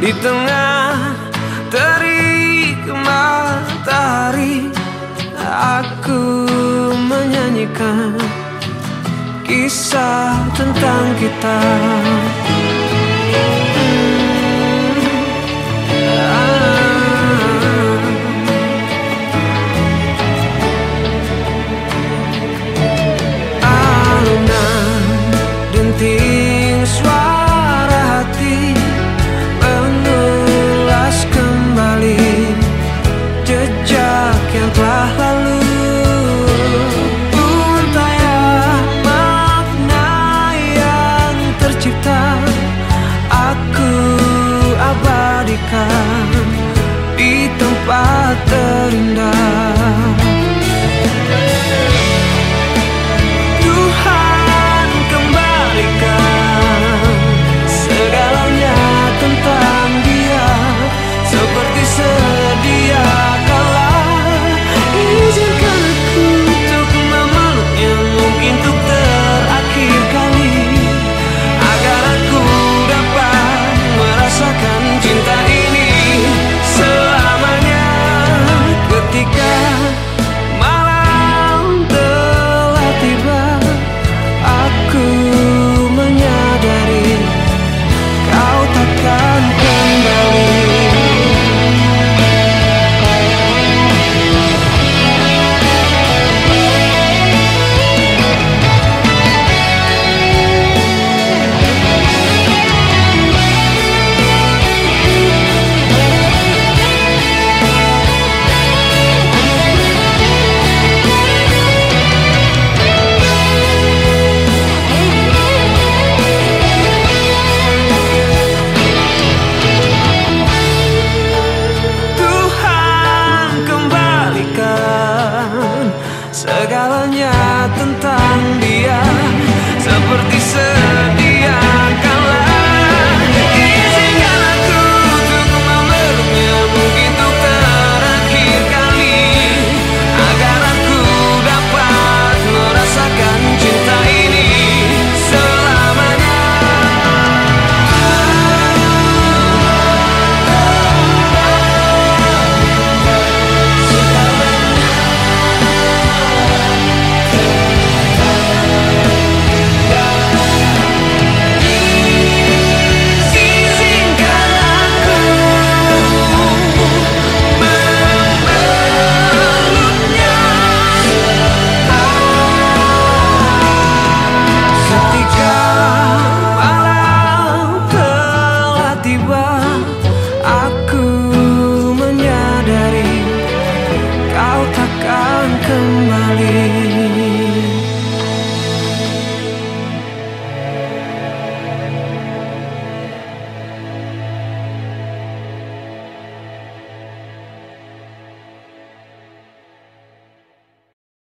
Di tengah terik matahari Aku menyanyikan kisah tentang kita 这高冷